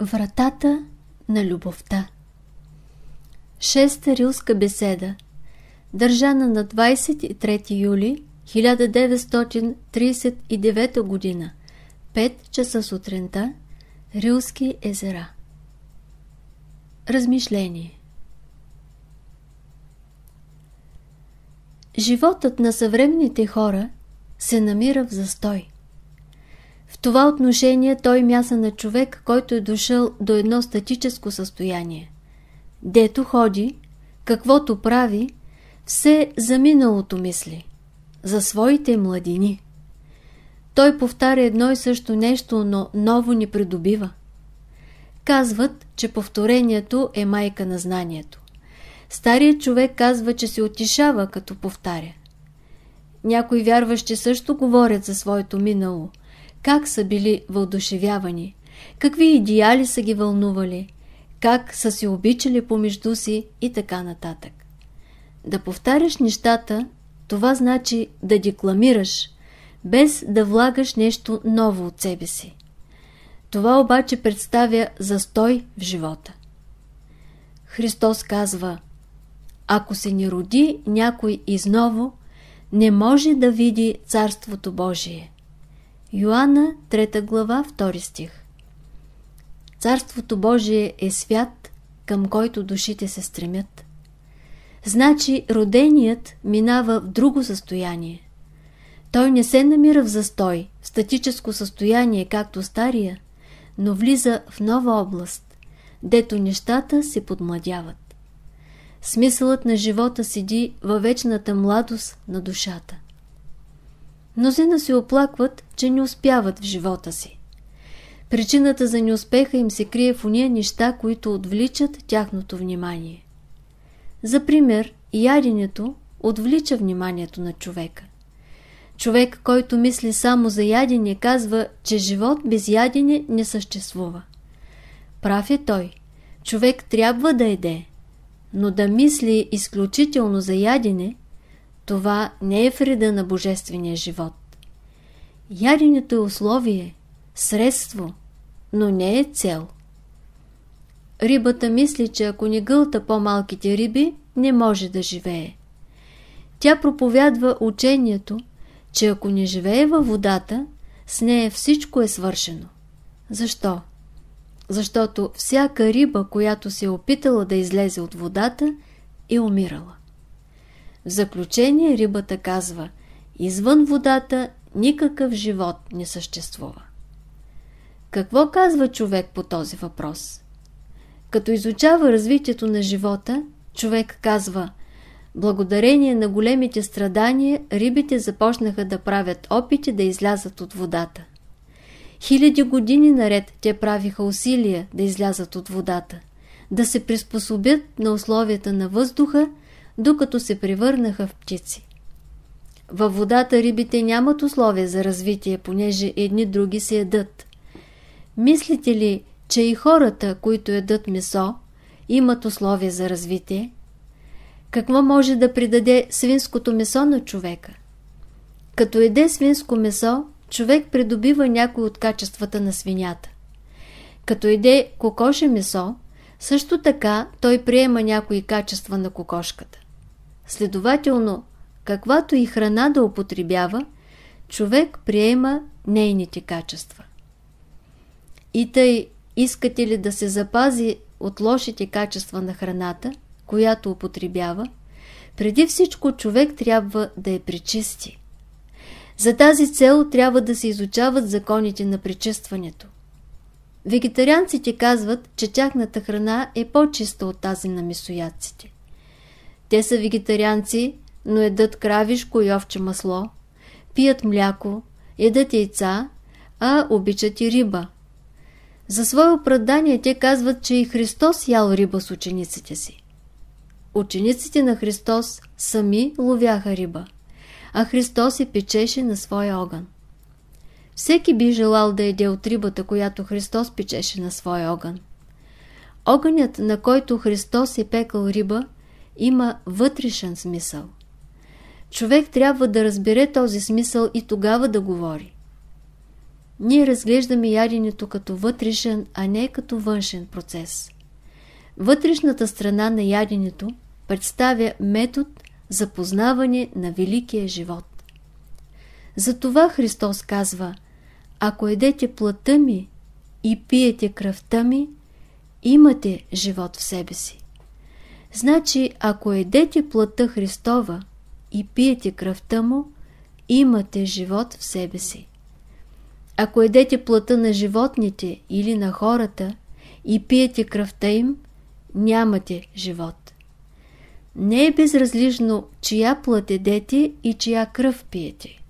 Вратата на любовта. Шеста рилска беседа Държана на 23 юли 1939 година 5 часа сутринта Рилски езера. Размишление. Животът на съвременните хора се намира в застой. В това отношение той мяса на човек, който е дошъл до едно статическо състояние. Дето ходи, каквото прави, все за миналото мисли, за своите младини. Той повтаря едно и също нещо, но ново ни придобива. Казват, че повторението е майка на знанието. Старият човек казва, че се отишава, като повтаря. Някои вярващи също говорят за своето минало – как са били въодушевявани, какви идеали са ги вълнували, как са се обичали помежду си и така нататък. Да повтаряш нещата, това значи да декламираш, без да влагаш нещо ново от себе си. Това обаче представя застой в живота. Христос казва, ако се не роди някой изново, не може да види Царството Божие. Йоанна, 3 глава, 2 стих Царството Божие е свят, към който душите се стремят. Значи роденият минава в друго състояние. Той не се намира в застой, в статическо състояние, както стария, но влиза в нова област, дето нещата се подмладяват. Смисълът на живота седи във вечната младост на душата. Мнозина се оплакват, че не успяват в живота си. Причината за неуспеха им се крие в уния неща, които отвличат тяхното внимание. За пример, яденето отвлича вниманието на човека. Човек, който мисли само за ядене, казва, че живот без ядене не съществува. Прав е той. Човек трябва да еде, но да мисли изключително за ядене – това не е вреда на божествения живот. Яденето е условие, средство, но не е цел. Рибата мисли, че ако не гълта по-малките риби, не може да живее. Тя проповядва учението, че ако не живее във водата, с нея всичко е свършено. Защо? Защото всяка риба, която се е опитала да излезе от водата, е умирала. В заключение рибата казва, извън водата никакъв живот не съществува. Какво казва човек по този въпрос? Като изучава развитието на живота, човек казва Благодарение на големите страдания, рибите започнаха да правят опити да излязат от водата. Хиляди години наред те правиха усилия да излязат от водата, да се приспособят на условията на въздуха докато се превърнаха в птици. Във водата рибите нямат условия за развитие, понеже едни други се ядат. Мислите ли, че и хората, които ядат месо, имат условия за развитие? Какво може да придаде свинското месо на човека? Като еде свинско месо, човек придобива някои от качествата на свинята. Като еде кокоше месо, също така той приема някои качества на кокошката. Следователно, каквато и храна да употребява, човек приема нейните качества. И тъй, искате ли да се запази от лошите качества на храната, която употребява, преди всичко човек трябва да я причисти. За тази цел трябва да се изучават законите на причистването. Вегетарианците казват, че тяхната храна е по-чиста от тази на месоядците. Те са вегетарианци, но едат кравишко и овче масло, пият мляко, едат яйца, а обичат и риба. За свое оправдание те казват, че и Христос ял риба с учениците си. Учениците на Христос сами ловяха риба, а Христос се печеше на своя огън. Всеки би желал да еде от рибата, която Христос печеше на своя огън. Огънят, на който Христос е пекал риба, има вътрешен смисъл. Човек трябва да разбере този смисъл и тогава да говори. ние разглеждаме яденето като вътрешен, а не като външен процес. Вътрешната страна на яденето представя метод за познаване на великия живот. Затова Христос казва, ако едете плътта ми и пиете кръвта ми, имате живот в себе си. Значи, ако едете плътта Христова и пиете кръвта му, имате живот в себе си. Ако едете плътта на животните или на хората и пиете кръвта им, нямате живот. Не е безразлично чия плът едете и чия кръв пиете.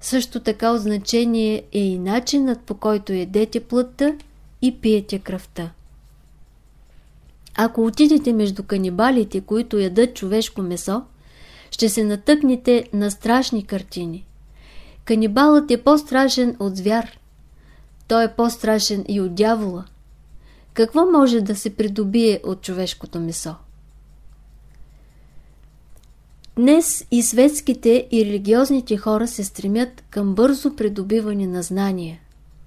Също така значение е и начинът по който едете плътта и пиете кръвта. Ако отидете между канибалите, които ядат човешко месо, ще се натъкнете на страшни картини. Канибалът е по-страшен от звяр. Той е по-страшен и от дявола. Какво може да се придобие от човешкото месо? Днес и светските и религиозните хора се стремят към бързо придобиване на знания,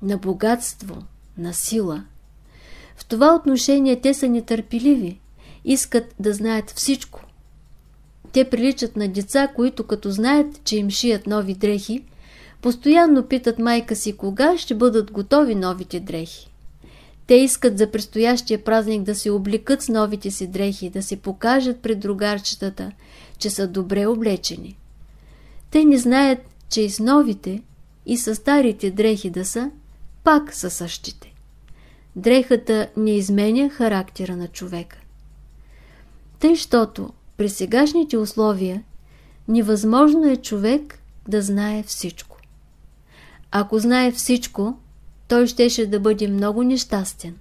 на богатство, на сила. В това отношение те са нетърпеливи, искат да знаят всичко. Те приличат на деца, които като знаят, че им шият нови дрехи, постоянно питат майка си кога ще бъдат готови новите дрехи. Те искат за предстоящия празник да се облекат с новите си дрехи, да се покажат пред другарчетата, че са добре облечени. Те не знаят, че и с новите, и с старите дрехи да са, пак са същите. Дрехата не изменя характера на човека. Тъй, щото при сегашните условия невъзможно е човек да знае всичко. Ако знае всичко, той щеше да бъде много нещастен.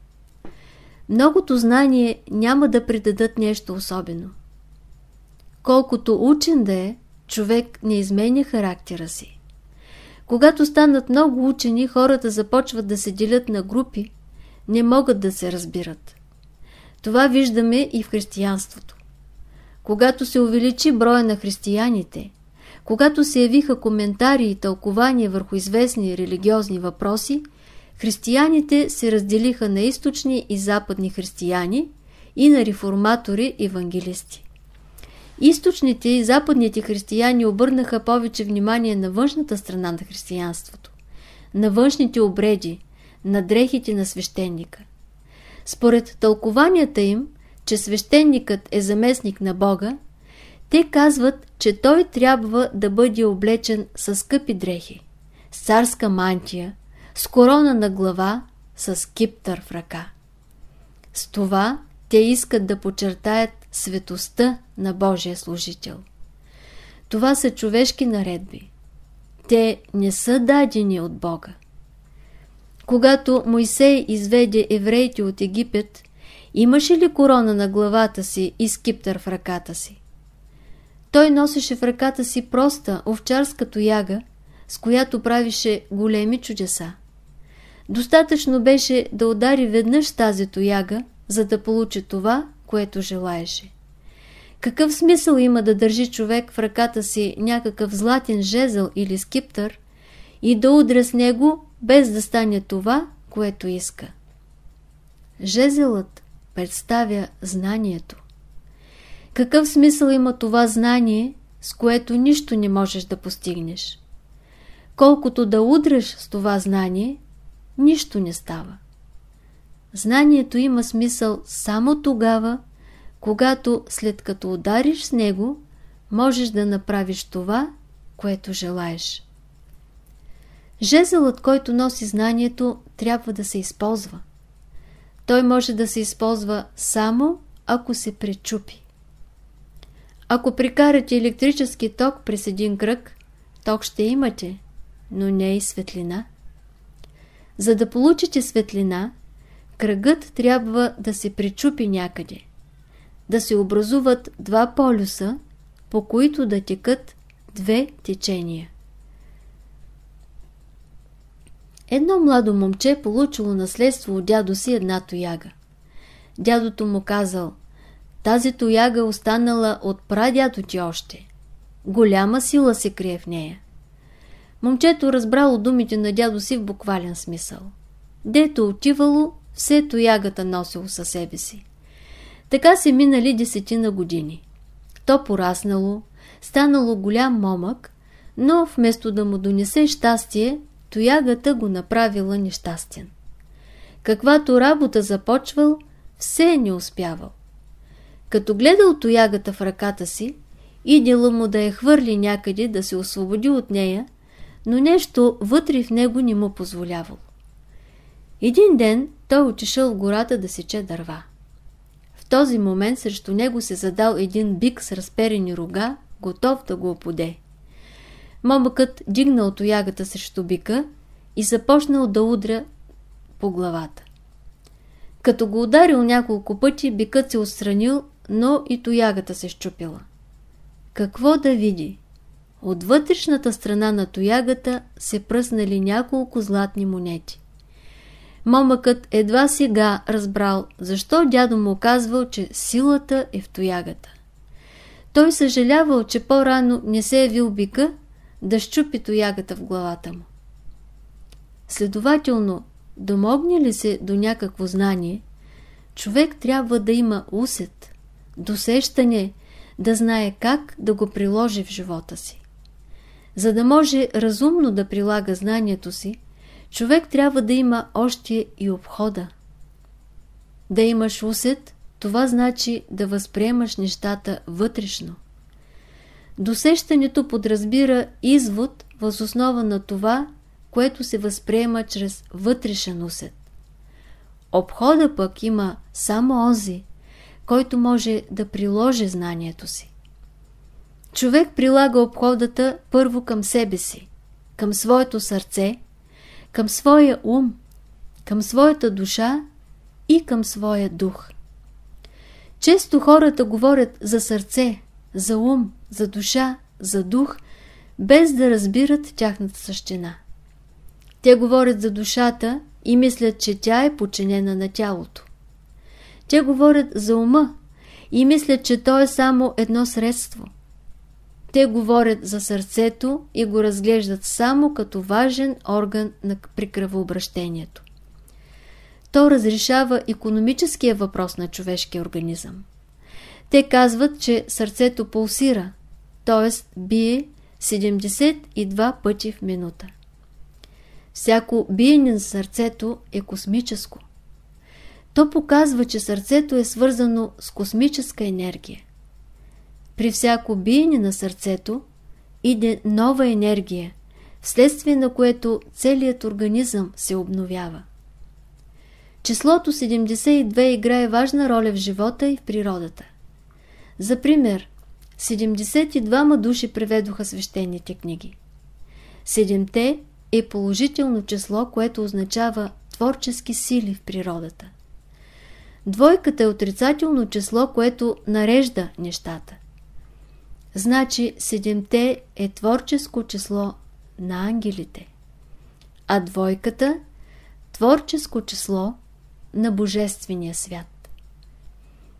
Многото знание няма да придадат нещо особено. Колкото учен да е, човек не изменя характера си. Когато станат много учени, хората започват да се делят на групи, не могат да се разбират. Това виждаме и в християнството. Когато се увеличи броя на християните, когато се явиха коментари и тълкования върху известни религиозни въпроси, християните се разделиха на източни и западни християни и на реформатори евангелисти. Източните и западните християни обърнаха повече внимание на външната страна на християнството, на външните обреди, на дрехите на свещеника. Според тълкованията им, че свещеникът е заместник на Бога, те казват, че той трябва да бъде облечен с скъпи дрехи, с царска мантия, с корона на глава, с киптър в ръка. С това те искат да почертаят светостта на Божия служител. Това са човешки наредби. Те не са дадени от Бога. Когато Мойсей изведе евреите от Египет, имаше ли корона на главата си и скиптър в ръката си? Той носеше в ръката си проста овчарска тояга, с която правише големи чудеса. Достатъчно беше да удари веднъж тази тояга, за да получи това, което желаеше. Какъв смисъл има да държи човек в ръката си някакъв златен жезъл или скиптър и да удря с него, без да стане това, което иска? Жезелът представя знанието. Какъв смисъл има това знание, с което нищо не можеш да постигнеш? Колкото да удреш с това знание, нищо не става. Знанието има смисъл само тогава, когато след като удариш с него, можеш да направиш това, което желаеш. Жезълът, който носи знанието, трябва да се използва. Той може да се използва само ако се пречупи. Ако прикарате електрически ток през един кръг, ток ще имате, но не и светлина. За да получите светлина, кръгът трябва да се причупи някъде, да се образуват два полюса, по които да текат две течения. Едно младо момче получило наследство от дядо си една тояга. Дядото му казал, тази тояга останала от прадядо ти още. Голяма сила се крие в нея. Момчето разбрало думите на дядо си в буквален смисъл. Дето отивало, все тоягата носило със себе си. Така се минали десетина години. То пораснало, станало голям момък, но вместо да му донесе щастие, тоягата го направила нещастен. Каквато работа започвал, все е не успявал. Като гледал тоягата в ръката си, идела му да я хвърли някъде, да се освободи от нея, но нещо вътре в него не му позволявало. Един ден той отишъл в гората да сече дърва. В този момент срещу него се задал един бик с разперени рога, готов да го оподе. Момъкът дигнал тоягата срещу бика и започнал да удря по главата. Като го ударил няколко пъти, бикът се отстранил, но и тоягата се щупила. Какво да види? От вътрешната страна на тоягата се пръснали няколко златни монети. Момъкът едва сега разбрал, защо дядо му казвал, че силата е в тоягата. Той съжалявал, че по-рано не се е явил бика да щупи тоягата в главата му. Следователно, домогне ли се до някакво знание, човек трябва да има усет, досещане, да знае как да го приложи в живота си. За да може разумно да прилага знанието си, човек трябва да има още и обхода. Да имаш усет, това значи да възприемаш нещата вътрешно. Досещането подразбира извод въз основа на това, което се възприема чрез вътрешен усет. Обхода пък има само ози, който може да приложи знанието си. Човек прилага обходата първо към себе си, към своето сърце, към своя ум, към своята душа и към своя дух. Често хората говорят за сърце, за ум, за душа, за дух, без да разбират тяхната същина. Те говорят за душата и мислят, че тя е подчинена на тялото. Те говорят за ума и мислят, че то е само едно средство. Те говорят за сърцето и го разглеждат само като важен орган при кръвообращението. То разрешава економическия въпрос на човешкия организъм. Те казват, че сърцето пулсира, т.е. бие 72 пъти в минута. Всяко биене на сърцето е космическо. То показва, че сърцето е свързано с космическа енергия. При всяко биене на сърцето иде нова енергия, вследствие на което целият организъм се обновява. Числото 72 играе важна роля в живота и в природата. За пример, 72 души преведоха свещените книги. Седемте е положително число, което означава творчески сили в природата. Двойката е отрицателно число, което нарежда нещата. Значи седемте е творческо число на ангелите, а двойката – творческо число на Божествения свят.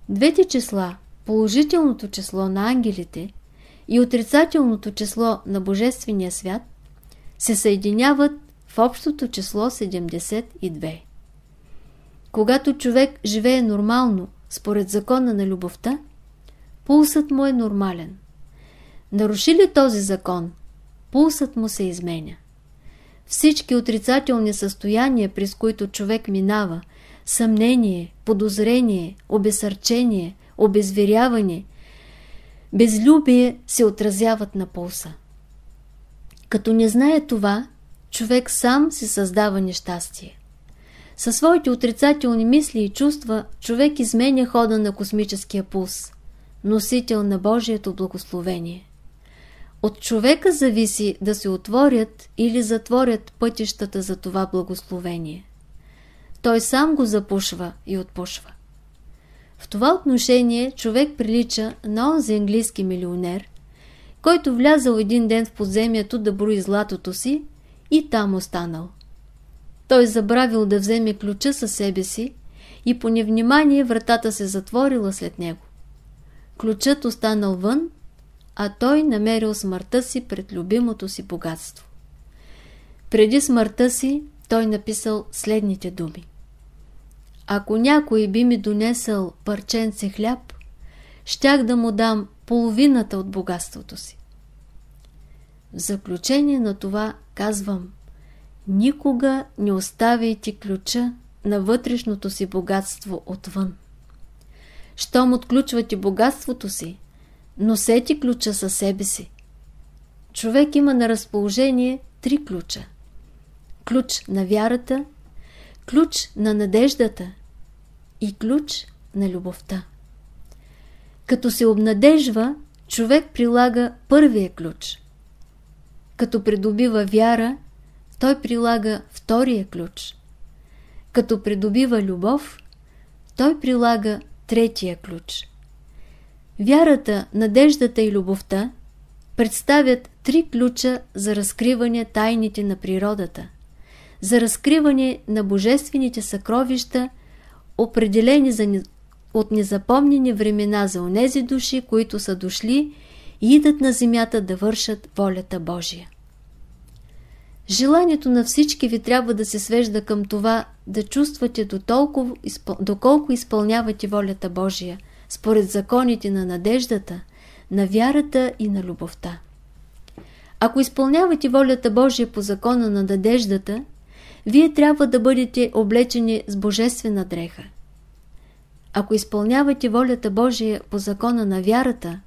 Двете числа, положителното число на ангелите и отрицателното число на Божествения свят, се съединяват в общото число 72. Когато човек живее нормално, според закона на любовта, пулсът му е нормален. Наруши ли този закон, пулсът му се изменя. Всички отрицателни състояния, през които човек минава, съмнение, подозрение, обесърчение, обезверяване, безлюбие се отразяват на пулса. Като не знае това, човек сам си създава нещастие. Със своите отрицателни мисли и чувства човек изменя хода на космическия пулс, носител на Божието благословение. От човека зависи да се отворят или затворят пътищата за това благословение. Той сам го запушва и отпушва. В това отношение човек прилича на онзи английски милионер, който влязал един ден в подземието да брои златото си и там останал. Той забравил да вземе ключа със себе си и по невнимание вратата се затворила след него. Ключът останал вън, а той намерил смъртта си пред любимото си богатство. Преди смъртта си той написал следните думи. Ако някой би ми донесъл парченце хляб, щях да му дам половината от богатството си. В заключение на това казвам, никога не оставяйте ключа на вътрешното си богатство отвън. Щом отключвате богатството си, носете ключа със себе си. Човек има на разположение три ключа. Ключ на вярата, ключ на надеждата и ключ на любовта. Като се обнадежва, човек прилага първия ключ. Като придобива вяра, той прилага втория ключ. Като придобива любов, той прилага третия ключ. Вярата, надеждата и любовта представят три ключа за разкриване тайните на природата, за разкриване на божествените съкровища, определени за, от незапомнени времена за онези души, които са дошли и идат на земята да вършат волята Божия. Желанието на всички ви трябва да се свежда към това да чувствате доколко изпълнявате волята Божия, според законите на надеждата, на вярата и на любовта. Ако изпълнявате волята Божия по закона на надеждата, вие трябва да бъдете облечени с божествена дреха. Ако изпълнявате волята Божия по закона на вярата,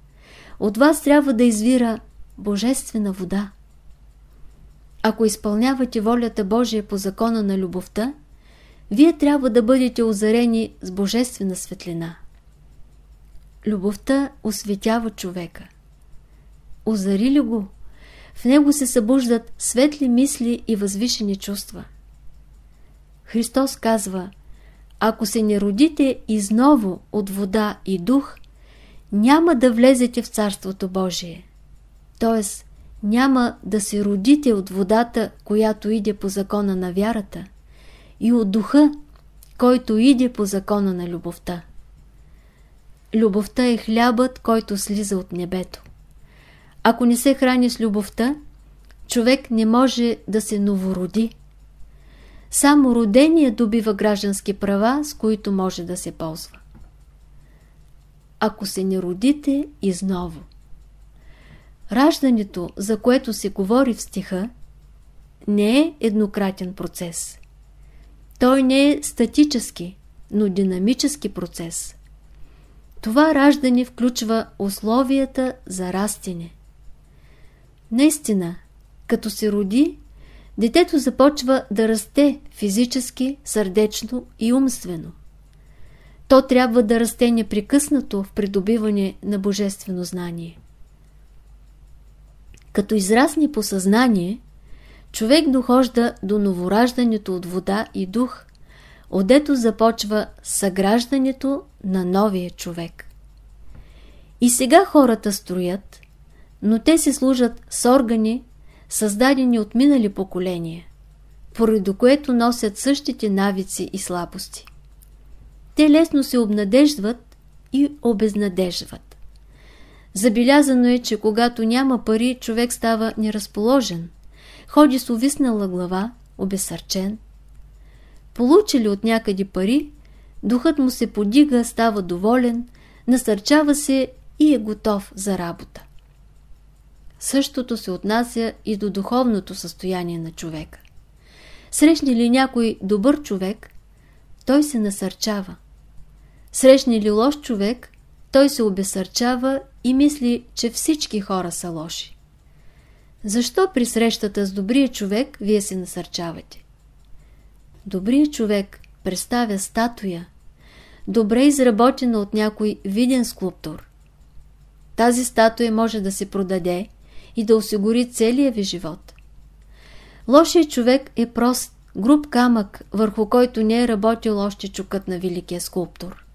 от вас трябва да извира божествена вода. Ако изпълнявате волята Божия по закона на любовта, вие трябва да бъдете озарени с божествена светлина. Любовта осветява човека. Озари ли го? В него се събуждат светли мисли и възвишени чувства. Христос казва, ако се не родите изново от вода и дух, няма да влезете в Царството Божие. Тоест, няма да се родите от водата, която иде по закона на вярата, и от духа, който иде по закона на любовта. Любовта е хлябът, който слиза от небето. Ако не се храни с любовта, човек не може да се новороди. Само родение добива граждански права, с които може да се ползва. Ако се не родите изново. Раждането, за което се говори в стиха, не е еднократен процес. Той не е статически, но динамически процес. Това раждане включва условията за растене. Наистина, като се роди, детето започва да расте физически, сърдечно и умствено. То трябва да расте непрекъснато в придобиване на божествено знание. Като израсне по съзнание, човек дохожда до новораждането от вода и дух, отдето започва съграждането на новия човек. И сега хората строят, но те се служат с органи, създадени от минали поколения, поради което носят същите навици и слабости. Те лесно се обнадеждват и обезнадеждват. Забелязано е, че когато няма пари, човек става неразположен, ходи с увиснала глава, обесърчен. Получили от някъде пари, духът му се подига, става доволен, насърчава се и е готов за работа. Същото се отнася и до духовното състояние на човека. Срещне ли някой добър човек, той се насърчава. Срещне ли лош човек, той се обесърчава и мисли, че всички хора са лоши. Защо при срещата с добрия човек вие се насърчавате? Добрият човек представя статуя, добре изработена от някой виден скулптор. Тази статуя може да се продаде и да осигури целия ви живот. Лошият човек е прост, груб камък, върху който не е работил още чукът на великия скулптор.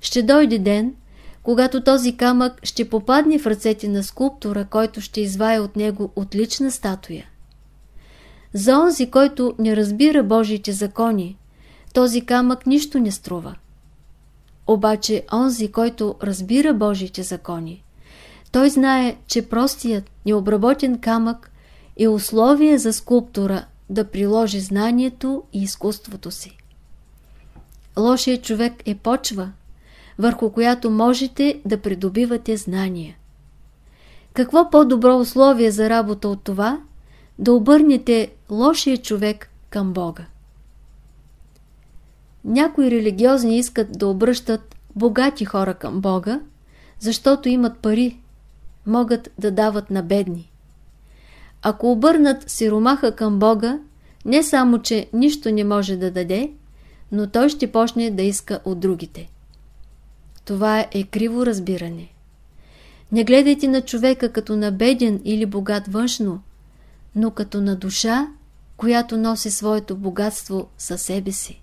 Ще дойде ден, когато този камък ще попадне в ръцете на скулптора, който ще извая от него отлична статуя. За онзи, който не разбира Божиите закони, този камък нищо не струва. Обаче онзи, който разбира Божиите закони, той знае, че простият, необработен камък е условие за скулптура да приложи знанието и изкуството си. Лошият човек е почва, върху която можете да придобивате знания. Какво по-добро условие за работа от това да обърнете лошия човек към Бога? Някои религиозни искат да обръщат богати хора към Бога, защото имат пари, могат да дават на бедни. Ако обърнат сиромаха към Бога, не само, че нищо не може да даде, но той ще почне да иска от другите. Това е криво разбиране. Не гледайте на човека като на беден или богат външно, но като на душа, която носи своето богатство със себе си.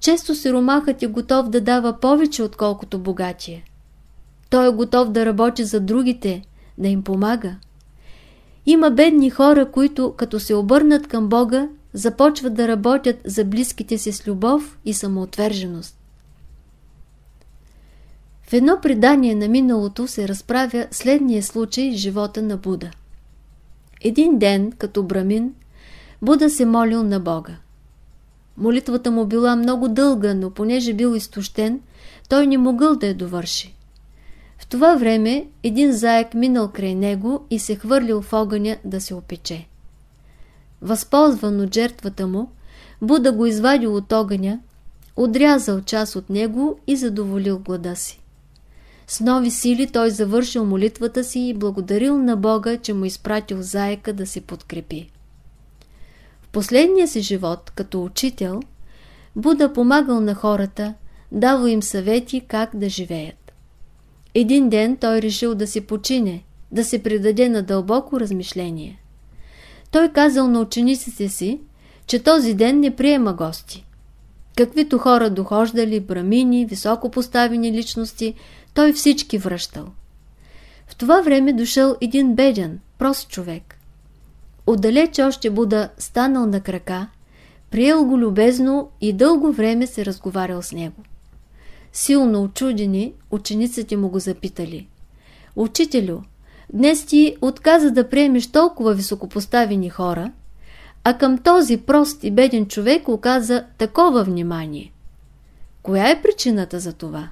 Често сиромахът е готов да дава повече, отколкото богатия. Той е готов да работи за другите, да им помага. Има бедни хора, които, като се обърнат към Бога, започват да работят за близките си с любов и самоотверженост. В едно предание на миналото се разправя следния случай в живота на Буда. Един ден, като брамин, Буда се молил на Бога. Молитвата му била много дълга, но понеже бил изтощен, той не могъл да я довърши. В това време един заек минал край него и се хвърлил в огъня да се опече. Възползван от жертвата му, Буда го извадил от огъня, отрязал част от него и задоволил глада си. С нови сили той завършил молитвата си и благодарил на Бога, че му изпратил заека да се подкрепи. В последния си живот, като учител, Буда помагал на хората, давал им съвети как да живеят. Един ден той решил да се почине, да се предаде на дълбоко размишление. Той казал на учениците си, че този ден не приема гости. Каквито хора дохождали, брамини, високо поставени личности, той всички връщал. В това време дошъл един беден, прост човек. Отдалече още Буда станал на крака, приел го любезно и дълго време се разговарял с него. Силно очудени, учениците му го запитали. Учителю, днес ти отказа да приемеш толкова високопоставени хора, а към този прост и беден човек оказа такова внимание. Коя е причината за това?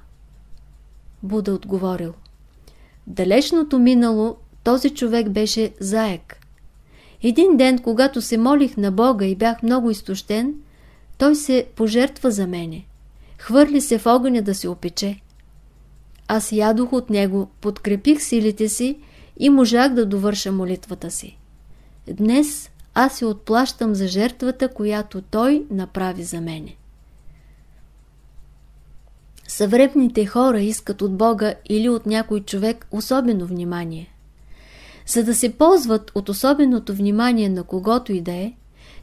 Буда отговорил. Далечното минало този човек беше заек. Един ден, когато се молих на Бога и бях много изтощен, той се пожертва за мене. Хвърли се в огъня да се опече. Аз ядох от него, подкрепих силите си и можах да довърша молитвата си. Днес аз се отплащам за жертвата, която той направи за мене. Съвременните хора искат от Бога или от някой човек особено внимание. За да се ползват от особеното внимание на когото и да е,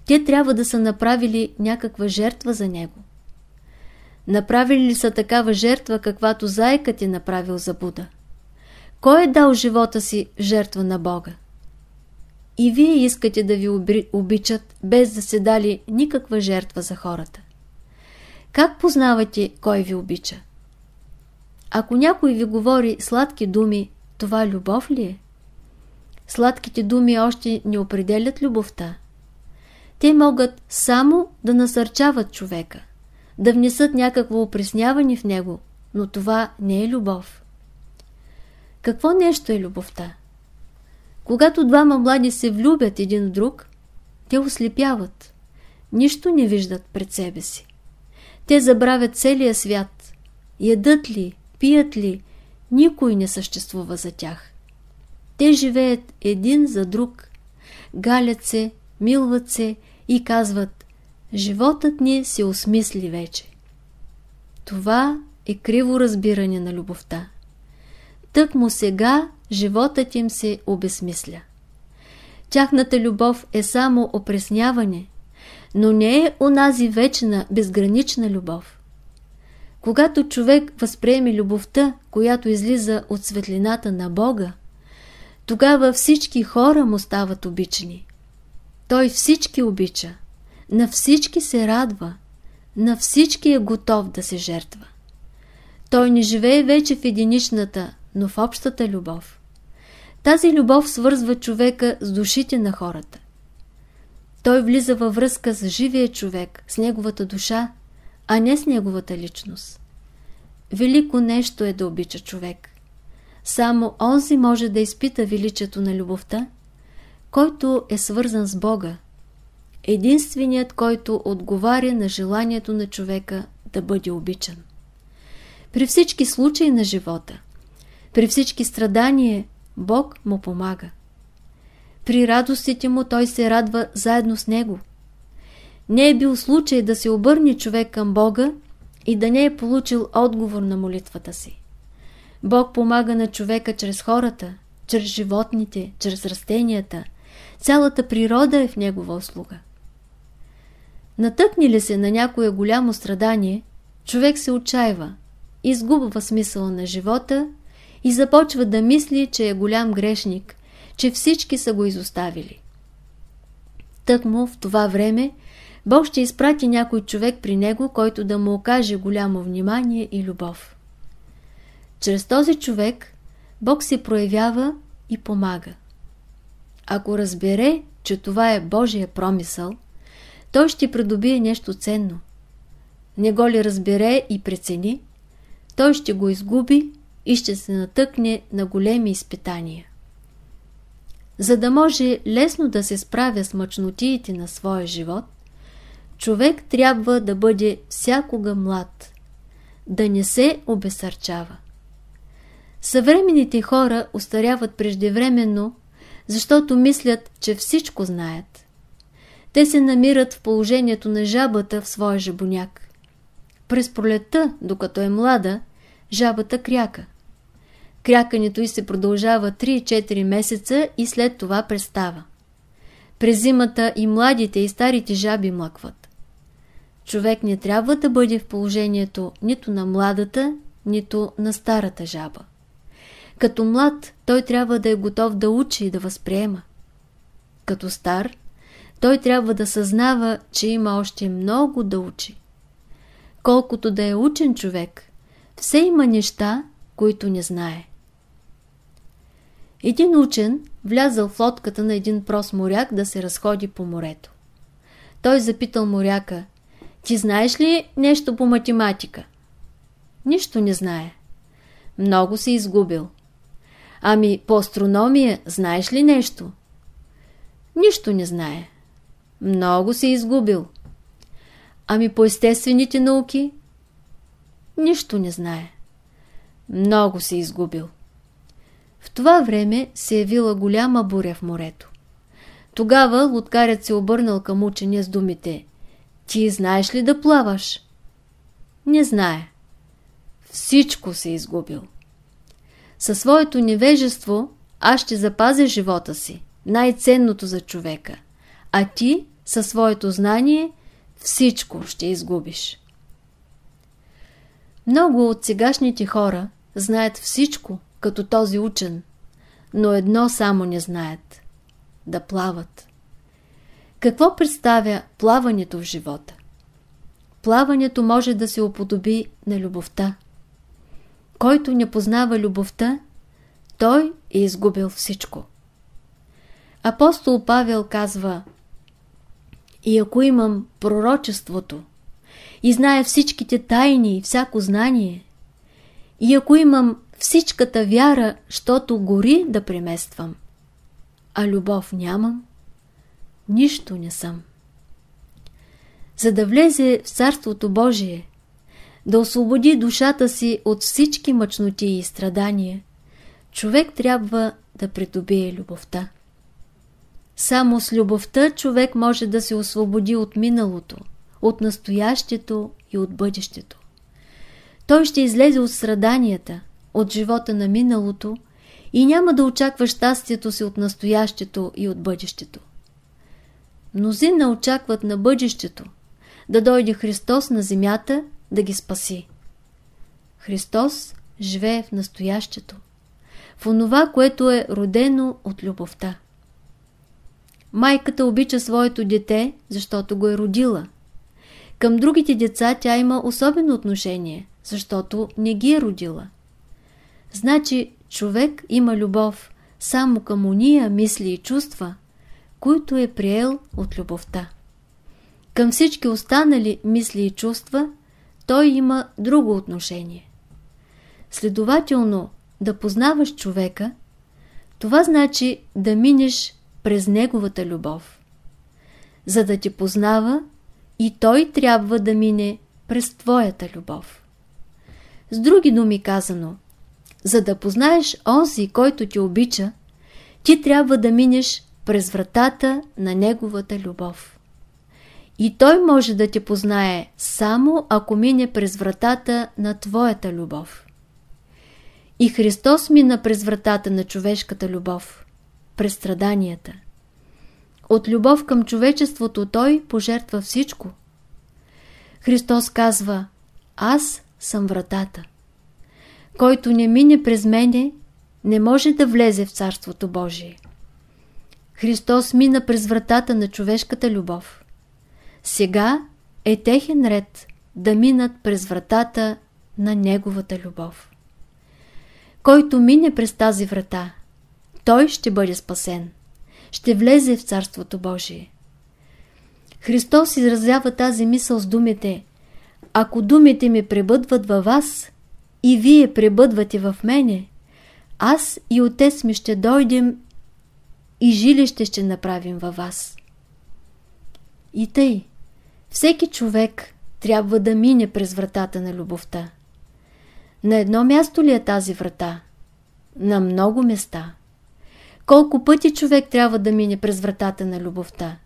те трябва да са направили някаква жертва за него. Направили ли са такава жертва, каквато заекът е направил за Буда? Кой е дал живота си жертва на Бога? И вие искате да ви обичат, без да се дали никаква жертва за хората. Как познавате кой ви обича? Ако някой ви говори сладки думи, това любов ли е? Сладките думи още не определят любовта. Те могат само да насърчават човека, да внесат някакво опресняване в него, но това не е любов. Какво нещо е любовта? Когато двама млади се влюбят един в друг, те ослепяват. Нищо не виждат пред себе си. Те забравят целия свят. Ядат ли, пият ли, никой не съществува за тях. Те живеят един за друг, галят се, милват се и казват «Животът ни се осмисли вече». Това е криво разбиране на любовта. Тък му сега животът им се обесмисля. Тяхната любов е само опресняване, но не е онази вечна, безгранична любов. Когато човек възприеме любовта, която излиза от светлината на Бога, тогава всички хора му стават обичани. Той всички обича, на всички се радва, на всички е готов да се жертва. Той не живее вече в единичната, но в общата любов. Тази любов свързва човека с душите на хората. той влиза във връзка с живия човек, с неговата душа, а не с неговата личност. Велико нещо е да обича човек. Само онзи може да изпита величието на любовта, който е свързан с Бога, единственият, който отговаря на желанието на човека да бъде обичан. При всички случаи на живота, при всички страдания, Бог му помага. При радостите му той се радва заедно с него. Не е бил случай да се обърне човек към Бога и да не е получил отговор на молитвата си. Бог помага на човека чрез хората, чрез животните, чрез растенията. Цялата природа е в негова услуга. Натъкни ли се на някое голямо страдание, човек се отчаива, изгубва смисъла на живота и започва да мисли, че е голям грешник, че всички са го изоставили. Тъкмо в това време Бог ще изпрати някой човек при него, който да му окаже голямо внимание и любов. Чрез този човек Бог се проявява и помага. Ако разбере, че това е Божия промисъл, той ще придобие нещо ценно. Не го ли разбере и прецени, той ще го изгуби и ще се натъкне на големи изпитания. За да може лесно да се справя с мъчнотиите на своя живот, човек трябва да бъде всякога млад, да не се обесърчава. Съвременните хора устаряват преждевременно, защото мислят, че всичко знаят. Те се намират в положението на жабата в своя жабоняк. През пролетта, докато е млада, жабата кряка. Крякането й се продължава 3-4 месеца и след това престава. През зимата и младите и старите жаби млъкват. Човек не трябва да бъде в положението нито на младата, нито на старата жаба. Като млад, той трябва да е готов да учи и да възприема. Като стар, той трябва да съзнава, че има още много да учи. Колкото да е учен човек, все има неща, които не знае. Един учен влязъл в лодката на един прост моряк да се разходи по морето. Той запитал моряка, ти знаеш ли нещо по математика? Нищо не знае. Много се изгубил. Ами по астрономия знаеш ли нещо? Нищо не знае. Много се изгубил. Ами по естествените науки? Нищо не знае. Много се изгубил. В това време се явила голяма буря в морето. Тогава лодкарят се обърнал към учения с думите «Ти знаеш ли да плаваш?» Не знае. Всичко се изгубил. Със своето невежество аз ще запазя живота си, най-ценното за човека, а ти със своето знание всичко ще изгубиш. Много от сегашните хора знаят всичко, като този учен, но едно само не знаят – да плават. Какво представя плаването в живота? Плаването може да се уподоби на любовта. Който не познава любовта, той е изгубил всичко. Апостол Павел казва И ако имам пророчеството и знае всичките тайни и всяко знание, и ако имам всичката вяра, щото гори да премествам. А любов нямам, нищо не съм. За да влезе в Царството Божие, да освободи душата си от всички мъчноти и страдания, човек трябва да придобие любовта. Само с любовта човек може да се освободи от миналото, от настоящето и от бъдещето. Той ще излезе от страданията, от живота на миналото и няма да очаква щастието си от настоящето и от бъдещето. Мнозина очакват на бъдещето, да дойде Христос на земята да ги спаси. Христос живее в настоящето, в онова, което е родено от любовта. Майката обича своето дете, защото го е родила. Към другите деца тя има особено отношение, защото не ги е родила. Значи човек има любов само към уния мисли и чувства, които е приел от любовта. Към всички останали мисли и чувства той има друго отношение. Следователно, да познаваш човека, това значи да минеш през неговата любов. За да те познава, и той трябва да мине през твоята любов. С други думи казано, за да познаеш онзи, който ти обича, ти трябва да минеш през вратата на неговата любов. И той може да те познае само ако мине през вратата на твоята любов. И Христос мина през вратата на човешката любов, през страданията. От любов към човечеството Той пожертва всичко. Христос казва, аз съм вратата. Който не мине през мене, не може да влезе в Царството Божие. Христос мина през вратата на човешката любов. Сега е техен ред да минат през вратата на Неговата любов. Който мине през тази врата, той ще бъде спасен, ще влезе в Царството Божие. Христос изразява тази мисъл с думите Ако думите ми пребъдват във вас и вие пребъдвате в мене, аз и Отец ми ще дойдем и жилище ще направим във вас. И тъй, всеки човек трябва да мине през вратата на любовта. На едно място ли е тази врата? На много места. Колко пъти човек трябва да мине през вратата на любовта?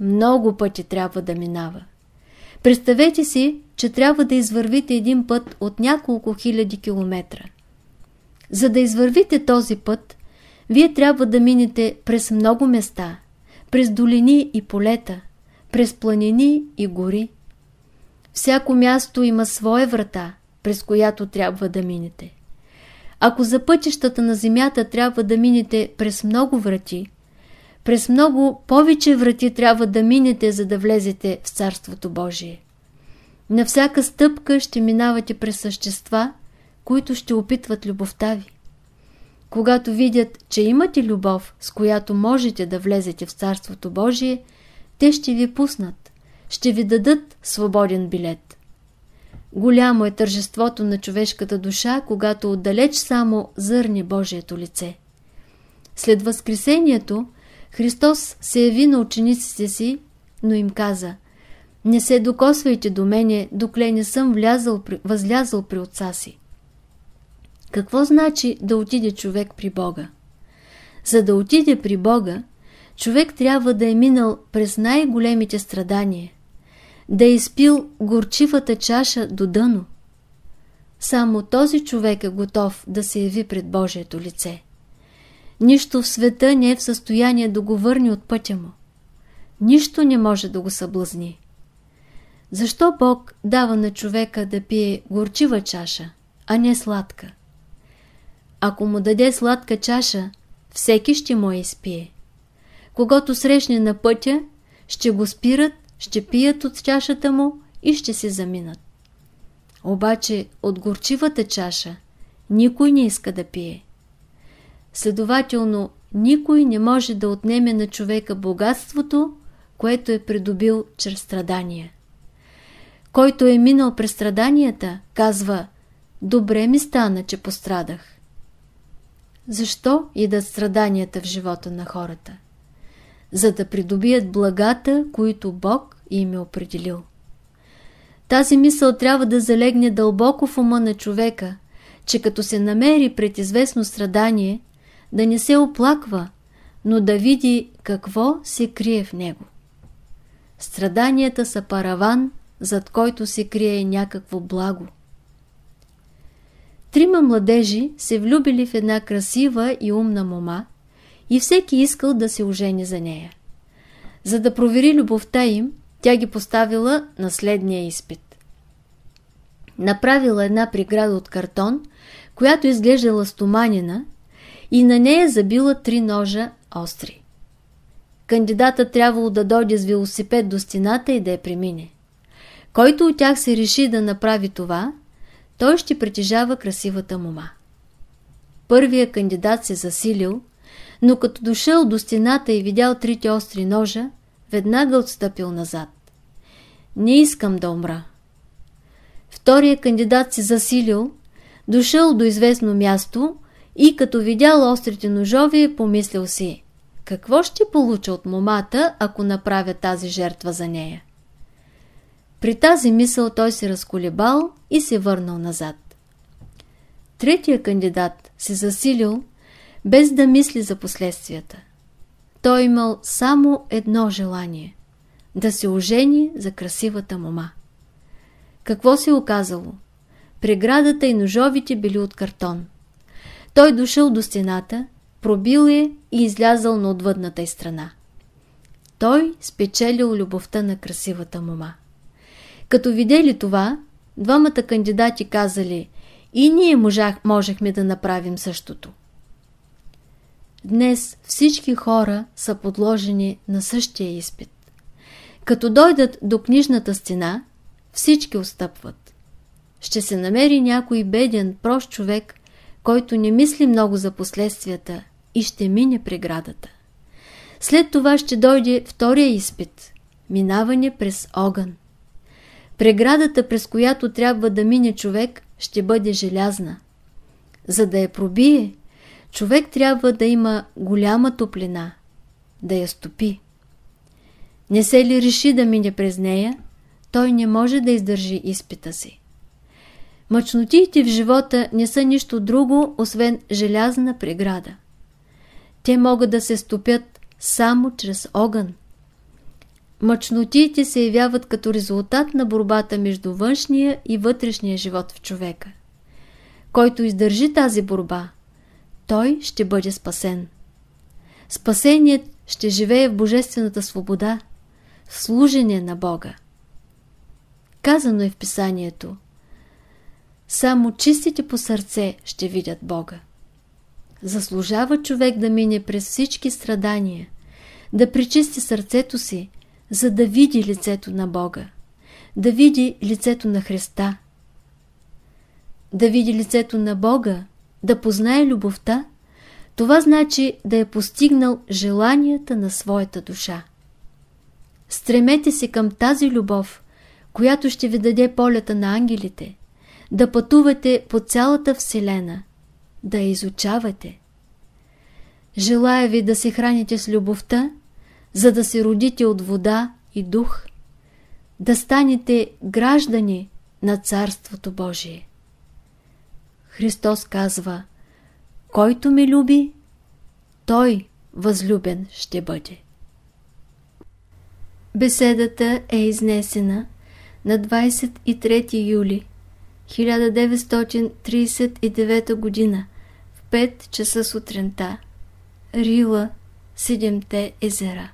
Много пъти трябва да минава. Представете си, че трябва да извървите един път от няколко хиляди километра. За да извървите този път, вие трябва да минете през много места, през долини и полета, през планини и гори. Всяко място има своя врата, през която трябва да минете. Ако за пътищата на земята трябва да минете през много врати, през много повече врати трябва да минете, за да влезете в Царството Божие. На всяка стъпка ще минавате през същества, които ще опитват любовта ви. Когато видят, че имате любов, с която можете да влезете в Царството Божие, те ще ви пуснат, ще ви дадат свободен билет. Голямо е тържеството на човешката душа, когато отдалеч само зърне Божието лице. След Възкресението, Христос се яви на учениците си, но им каза Не се докосвайте до мене, докле не съм влязал, възлязал при отца си. Какво значи да отиде човек при Бога? За да отиде при Бога, човек трябва да е минал през най-големите страдания, да е изпил горчивата чаша до дъно. Само този човек е готов да се яви пред Божието лице. Нищо в света не е в състояние да го върне от пътя му. Нищо не може да го съблазни. Защо Бог дава на човека да пие горчива чаша, а не сладка? Ако му даде сладка чаша, всеки ще му я изпие. Когато срещне на пътя, ще го спират, ще пият от чашата му и ще се заминат. Обаче от горчивата чаша никой не иска да пие. Следователно, никой не може да отнеме на човека богатството, което е придобил чрез страдания. Който е минал през страданията, казва «Добре ми стана, че пострадах». Защо идат страданията в живота на хората? За да придобият благата, които Бог им е определил. Тази мисъл трябва да залегне дълбоко в ума на човека, че като се намери пред известно страдание, да не се оплаква, но да види какво се крие в него. Страданията са параван, зад който се крие някакво благо. Трима младежи се влюбили в една красива и умна мома и всеки искал да се ожени за нея. За да провери любовта им, тя ги поставила на следния изпит. Направила една преграда от картон, която изглеждала стоманена и на нея забила три ножа остри. Кандидата трябвало да дойде с велосипед до стената и да я премине. Който от тях се реши да направи това, той ще притежава красивата мума. Първия кандидат се засилил, но като дошъл до стената и видял трите остри ножа, веднага отстъпил назад. Не искам да умра. Втория кандидат си засилил, дошъл до известно място и като видял острите ножове, помислил си, какво ще получа от момата, ако направя тази жертва за нея? При тази мисъл той се разколебал и се върнал назад. Третия кандидат се засилил, без да мисли за последствията. Той имал само едно желание – да се ожени за красивата мома. Какво се оказало? Преградата и ножовите били от картон. Той дошъл до стената, пробил е и излязал на отвъдната й страна. Той спечелил любовта на красивата мома. Като видели това, двамата кандидати казали и ние можах, можехме да направим същото. Днес всички хора са подложени на същия изпит. Като дойдат до книжната стена, всички отстъпват. Ще се намери някой беден, прост човек, който не мисли много за последствията и ще мине преградата. След това ще дойде втория изпит – минаване през огън. Преградата, през която трябва да мине човек, ще бъде желязна. За да я пробие, човек трябва да има голяма топлина, да я стопи. Не се ли реши да мине през нея, той не може да издържи изпита си. Мъчнотиите в живота не са нищо друго, освен желязна преграда. Те могат да се стопят само чрез огън. Мъчнотиите се явяват като резултат на борбата между външния и вътрешния живот в човека. Който издържи тази борба, той ще бъде спасен. Спасеният ще живее в божествената свобода, в служение на Бога. Казано е в писанието Само чистите по сърце ще видят Бога. Заслужава човек да мине през всички страдания, да причисти сърцето си, за да види лицето на Бога, да види лицето на Христа. Да види лицето на Бога, да познае любовта, това значи да е постигнал желанията на своята душа. Стремете се към тази любов, която ще ви даде полета на ангелите, да пътувате по цялата Вселена, да изучавате. Желая ви да се храните с любовта, за да се родите от вода и дух, да станете граждани на Царството Божие. Христос казва, който ме люби, той възлюбен ще бъде. Беседата е изнесена на 23 юли 1939 г. в 5 часа сутринта. Рила, Седемте езера